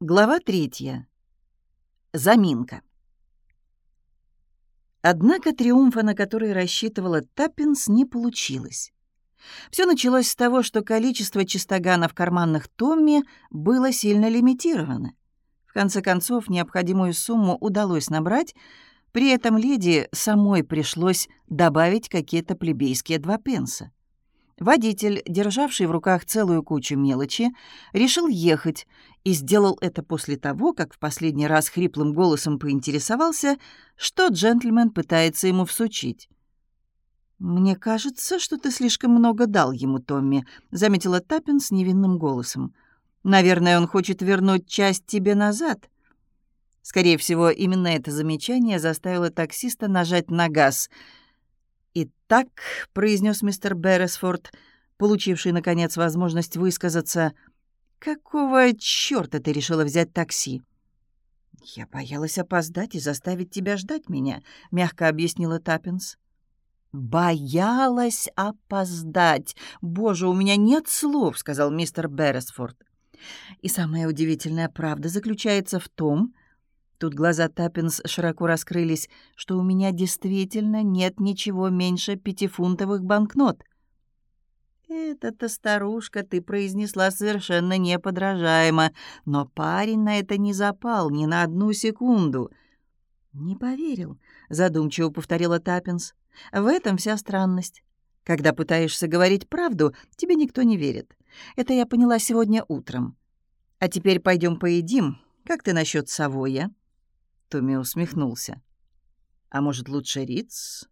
Глава третья. Заминка. Однако триумфа, на который рассчитывала Таппинс, не получилось. Все началось с того, что количество чистоганов карманных Томми было сильно лимитировано. В конце концов, необходимую сумму удалось набрать, при этом леди самой пришлось добавить какие-то плебейские два пенса. Водитель, державший в руках целую кучу мелочи, решил ехать и сделал это после того, как в последний раз хриплым голосом поинтересовался, что джентльмен пытается ему всучить. «Мне кажется, что ты слишком много дал ему, Томми», — заметила Таппин с невинным голосом. «Наверное, он хочет вернуть часть тебе назад». Скорее всего, именно это замечание заставило таксиста нажать на газ — «Итак», — произнес мистер Берресфорд, получивший, наконец, возможность высказаться, «какого чёрта ты решила взять такси?» «Я боялась опоздать и заставить тебя ждать меня», — мягко объяснила Таппинс. «Боялась опоздать! Боже, у меня нет слов», — сказал мистер Берресфорд. «И самая удивительная правда заключается в том, Тут глаза Таппинс широко раскрылись, что у меня действительно нет ничего меньше пятифунтовых банкнот. «Это-то, старушка, ты произнесла совершенно неподражаемо, но парень на это не запал ни на одну секунду». «Не поверил», — задумчиво повторила Таппинс. «В этом вся странность. Когда пытаешься говорить правду, тебе никто не верит. Это я поняла сегодня утром. А теперь пойдем поедим. Как ты насчет Савоя?» Томми усмехнулся. «А может, лучше Риц?»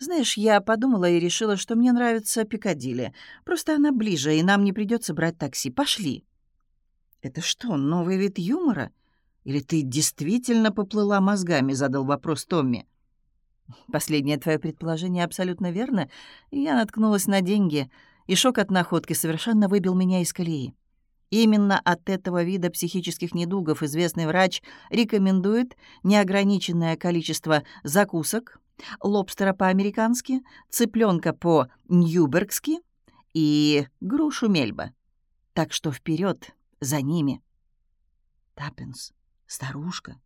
«Знаешь, я подумала и решила, что мне нравится Пикадилли. Просто она ближе, и нам не придется брать такси. Пошли». «Это что, новый вид юмора? Или ты действительно поплыла мозгами?» — задал вопрос Томми. «Последнее твое предположение абсолютно верно. Я наткнулась на деньги, и шок от находки совершенно выбил меня из колеи. Именно от этого вида психических недугов известный врач рекомендует неограниченное количество закусок, лобстера по-американски, цыпленка по-ньюбергски и грушу мельба. Так что вперед за ними. Таппинс, старушка,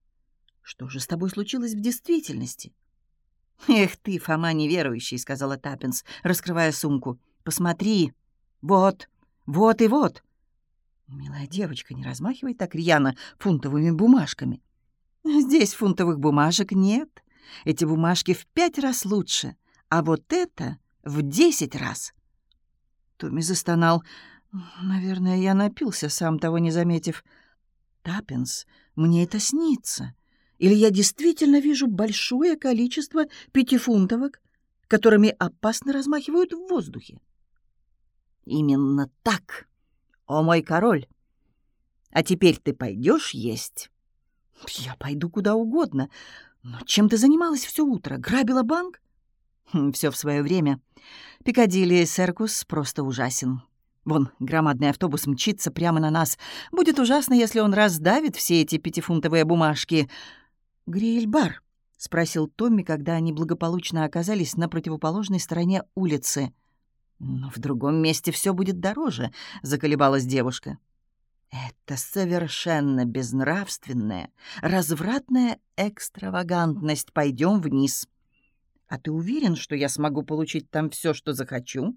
что же с тобой случилось в действительности? «Эх ты, Фома неверующий», — сказала Таппинс, раскрывая сумку. «Посмотри. Вот, вот и вот». «Милая девочка, не размахивай так рьяно фунтовыми бумажками». «Здесь фунтовых бумажек нет. Эти бумажки в пять раз лучше, а вот это в десять раз». Томми застонал. «Наверное, я напился, сам того не заметив. Таппинс, мне это снится. Или я действительно вижу большое количество пятифунтовок, которыми опасно размахивают в воздухе?» «Именно так», «О, мой король! А теперь ты пойдешь есть?» «Я пойду куда угодно. Но чем ты занималась все утро? Грабила банк?» хм, «Все в свое время. Пикадилли Серкус просто ужасен. Вон, громадный автобус мчится прямо на нас. Будет ужасно, если он раздавит все эти пятифунтовые бумажки. «Гриль-бар?» — спросил Томми, когда они благополучно оказались на противоположной стороне улицы. «Но в другом месте все будет дороже», — заколебалась девушка. «Это совершенно безнравственная, развратная экстравагантность. Пойдем вниз». «А ты уверен, что я смогу получить там все, что захочу?»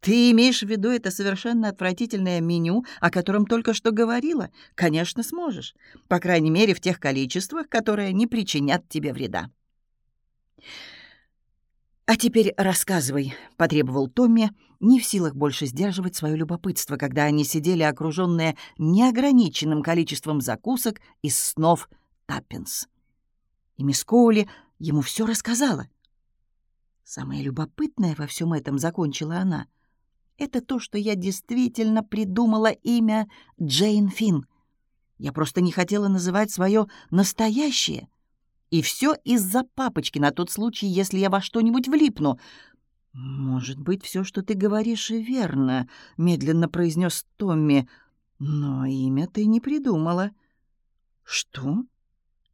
«Ты имеешь в виду это совершенно отвратительное меню, о котором только что говорила? Конечно, сможешь. По крайней мере, в тех количествах, которые не причинят тебе вреда». «А теперь рассказывай», — потребовал Томми, не в силах больше сдерживать свое любопытство, когда они сидели окруженные неограниченным количеством закусок из снов Таппинс. И мисс Коули ему все рассказала. «Самое любопытное во всем этом», — закончила она, — «это то, что я действительно придумала имя Джейн Финн. Я просто не хотела называть свое настоящее». И все из-за папочки на тот случай, если я во что-нибудь влипну. «Может быть, все, что ты говоришь, и верно», — медленно произнес Томми. «Но имя ты не придумала». «Что?»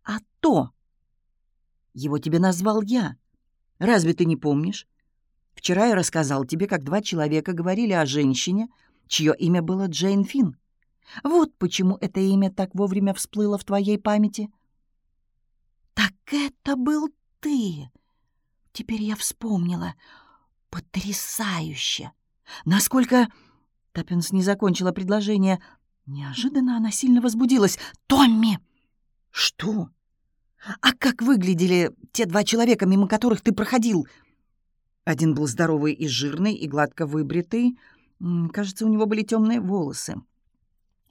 «А то!» «Его тебе назвал я. Разве ты не помнишь? Вчера я рассказал тебе, как два человека говорили о женщине, чье имя было Джейн Финн. Вот почему это имя так вовремя всплыло в твоей памяти. Так это был ты. Теперь я вспомнила. Потрясающе. Насколько... Таппинс не закончила предложение. Неожиданно она сильно возбудилась. «Томми!» «Что?» «А как выглядели те два человека, мимо которых ты проходил?» Один был здоровый и жирный, и гладко выбритый. Кажется, у него были темные волосы.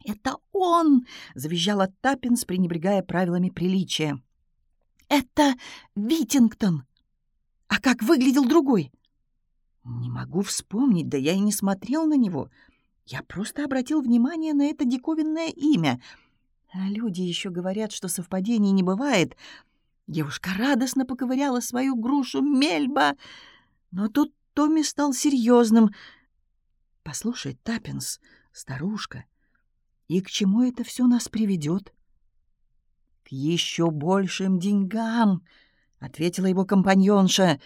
«Это он!» — завизжала Таппинс, пренебрегая правилами приличия. «Это Витингтон! А как выглядел другой?» «Не могу вспомнить, да я и не смотрел на него. Я просто обратил внимание на это диковинное имя. А люди еще говорят, что совпадений не бывает. Девушка радостно поковыряла свою грушу Мельба, но тут Томми стал серьезным. «Послушай, Таппинс, старушка, и к чему это все нас приведет?» «К еще большим деньгам», — ответила его компаньонша.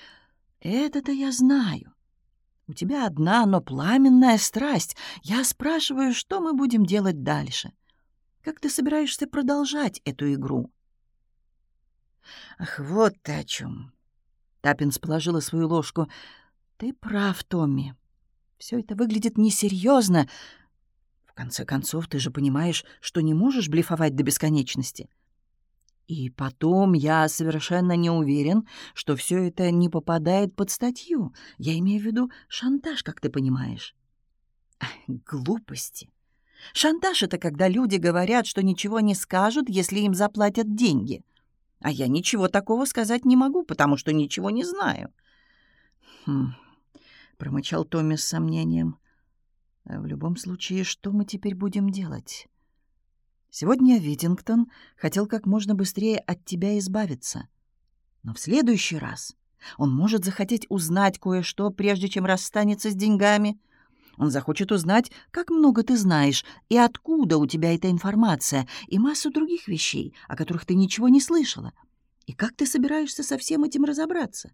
«Это-то я знаю. У тебя одна, но пламенная страсть. Я спрашиваю, что мы будем делать дальше? Как ты собираешься продолжать эту игру?» «Ах, вот ты о чем. Таппинс положила свою ложку. «Ты прав, Томми. Все это выглядит несерьезно. В конце концов, ты же понимаешь, что не можешь блефовать до бесконечности. И потом я совершенно не уверен, что все это не попадает под статью. Я имею в виду шантаж, как ты понимаешь. Глупости. Шантаж — это когда люди говорят, что ничего не скажут, если им заплатят деньги. А я ничего такого сказать не могу, потому что ничего не знаю. «Хм...» — промычал Томми с сомнением. «В любом случае, что мы теперь будем делать?» Сегодня Витингтон хотел как можно быстрее от тебя избавиться. Но в следующий раз он может захотеть узнать кое-что, прежде чем расстанется с деньгами. Он захочет узнать, как много ты знаешь и откуда у тебя эта информация, и массу других вещей, о которых ты ничего не слышала. И как ты собираешься со всем этим разобраться?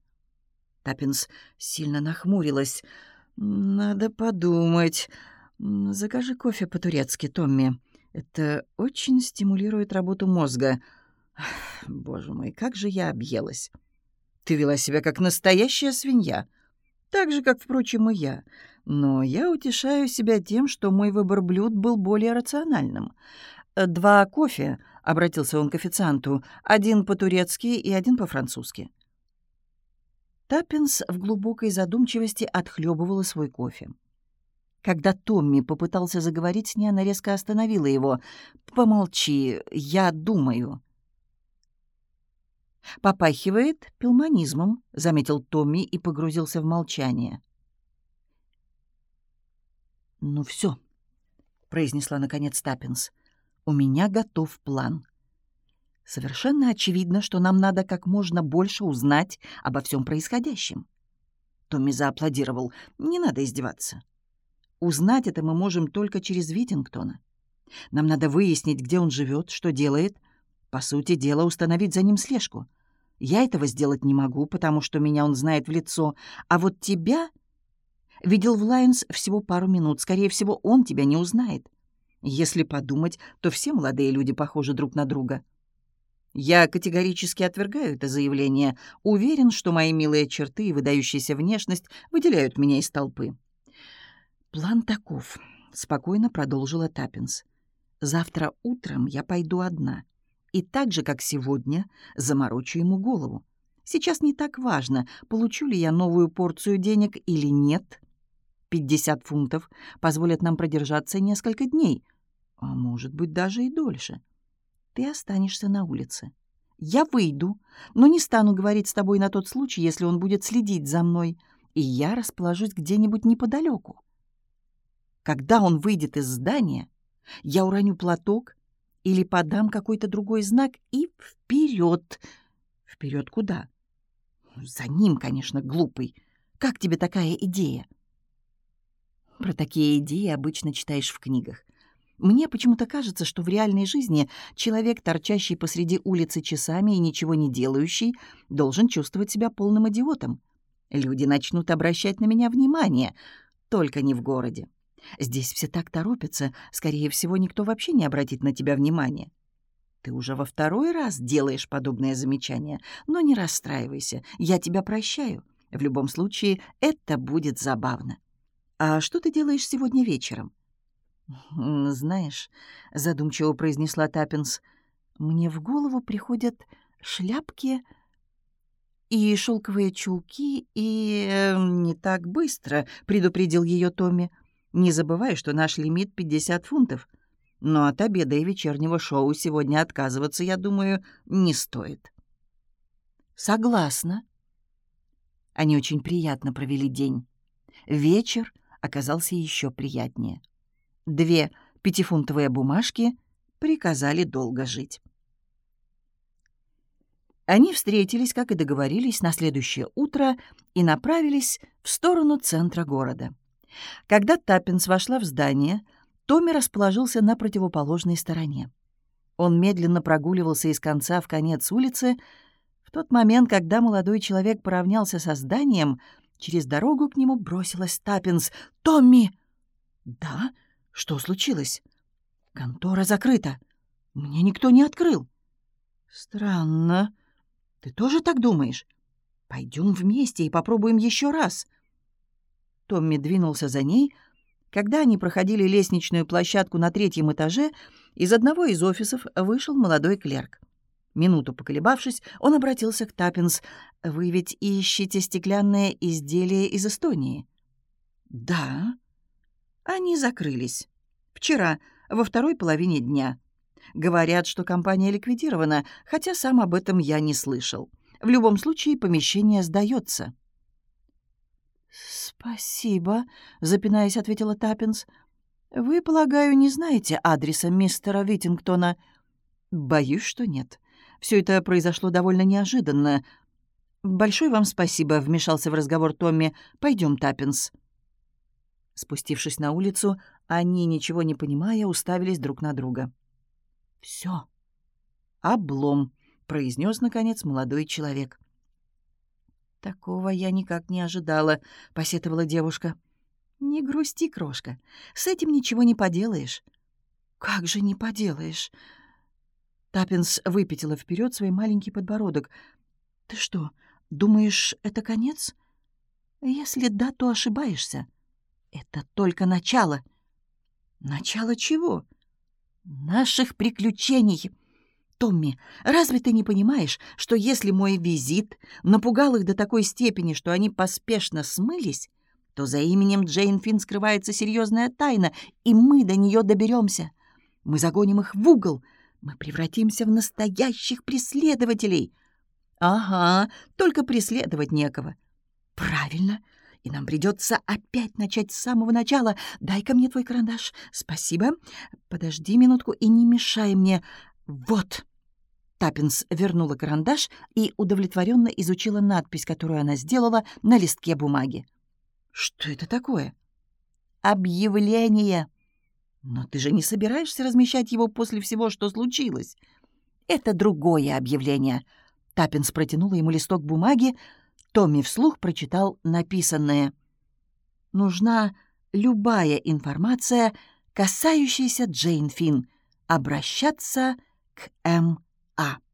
Таппинс сильно нахмурилась. «Надо подумать. Закажи кофе по-турецки, Томми». Это очень стимулирует работу мозга. Боже мой, как же я объелась. Ты вела себя как настоящая свинья. Так же, как, впрочем, и я. Но я утешаю себя тем, что мой выбор блюд был более рациональным. «Два кофе», — обратился он к официанту, «один по-турецки и один по-французски». Таппинс в глубокой задумчивости отхлебывала свой кофе. Когда Томми попытался заговорить с ней, она резко остановила его. «Помолчи, я думаю». «Попахивает пилманизмом», — заметил Томми и погрузился в молчание. «Ну все», — произнесла наконец Таппинс. «У меня готов план. Совершенно очевидно, что нам надо как можно больше узнать обо всем происходящем». Томми зааплодировал. «Не надо издеваться». Узнать это мы можем только через Витингтона. Нам надо выяснить, где он живет, что делает. По сути дела, установить за ним слежку. Я этого сделать не могу, потому что меня он знает в лицо. А вот тебя... Видел в Лайонс всего пару минут. Скорее всего, он тебя не узнает. Если подумать, то все молодые люди похожи друг на друга. Я категорически отвергаю это заявление. Уверен, что мои милые черты и выдающаяся внешность выделяют меня из толпы. «План таков», — спокойно продолжила Таппинс. «Завтра утром я пойду одна. И так же, как сегодня, заморочу ему голову. Сейчас не так важно, получу ли я новую порцию денег или нет. Пятьдесят фунтов позволят нам продержаться несколько дней, а может быть, даже и дольше. Ты останешься на улице. Я выйду, но не стану говорить с тобой на тот случай, если он будет следить за мной, и я расположусь где-нибудь неподалеку. Когда он выйдет из здания, я уроню платок или подам какой-то другой знак и вперед. Вперед куда? За ним, конечно, глупый. Как тебе такая идея? Про такие идеи обычно читаешь в книгах. Мне почему-то кажется, что в реальной жизни человек, торчащий посреди улицы часами и ничего не делающий, должен чувствовать себя полным идиотом. Люди начнут обращать на меня внимание, только не в городе. Здесь все так торопятся, скорее всего, никто вообще не обратит на тебя внимания. Ты уже во второй раз делаешь подобное замечание, но не расстраивайся, я тебя прощаю. В любом случае, это будет забавно. А что ты делаешь сегодня вечером? «Знаешь», — задумчиво произнесла Таппинс, — «мне в голову приходят шляпки и шелковые чулки, и э, не так быстро», — предупредил ее Томми. Не забывай, что наш лимит 50 фунтов. Но от обеда и вечернего шоу сегодня отказываться, я думаю, не стоит. Согласна. Они очень приятно провели день. Вечер оказался еще приятнее. Две пятифунтовые бумажки приказали долго жить. Они встретились, как и договорились, на следующее утро и направились в сторону центра города. Когда Таппинс вошла в здание, Томми расположился на противоположной стороне. Он медленно прогуливался из конца в конец улицы. В тот момент, когда молодой человек поравнялся со зданием, через дорогу к нему бросилась Таппинс. «Томми!» «Да? Что случилось?» «Контора закрыта. Мне никто не открыл». «Странно. Ты тоже так думаешь? Пойдем вместе и попробуем еще раз». Томми двинулся за ней. Когда они проходили лестничную площадку на третьем этаже, из одного из офисов вышел молодой клерк. Минуту поколебавшись, он обратился к Таппинс. «Вы ведь ищете стеклянные изделия из Эстонии?» «Да». Они закрылись. Вчера, во второй половине дня. Говорят, что компания ликвидирована, хотя сам об этом я не слышал. В любом случае, помещение сдается. «Спасибо», — запинаясь, ответила Таппинс. «Вы, полагаю, не знаете адреса мистера Витингтона?» «Боюсь, что нет. Все это произошло довольно неожиданно. Большое вам спасибо», — вмешался в разговор Томми. «Пойдем, Таппинс». Спустившись на улицу, они, ничего не понимая, уставились друг на друга. «Все. Облом», — произнес, наконец, молодой человек. «Такого я никак не ожидала», — посетовала девушка. «Не грусти, крошка. С этим ничего не поделаешь». «Как же не поделаешь?» Таппинс выпятила вперед свой маленький подбородок. «Ты что, думаешь, это конец?» «Если да, то ошибаешься. Это только начало». «Начало чего?» «Наших приключений». Томми, разве ты не понимаешь, что если мой визит напугал их до такой степени, что они поспешно смылись, то за именем Джейн Финн скрывается серьезная тайна, и мы до нее доберемся. Мы загоним их в угол, мы превратимся в настоящих преследователей. Ага, только преследовать некого. Правильно, и нам придется опять начать с самого начала. Дай-ка мне твой карандаш. Спасибо. Подожди минутку и не мешай мне. Вот. Таппинс вернула карандаш и удовлетворенно изучила надпись, которую она сделала на листке бумаги. «Что это такое?» «Объявление». «Но ты же не собираешься размещать его после всего, что случилось?» «Это другое объявление». Таппинс протянула ему листок бумаги. Томми вслух прочитал написанное. «Нужна любая информация, касающаяся Джейн Финн. Обращаться к あ。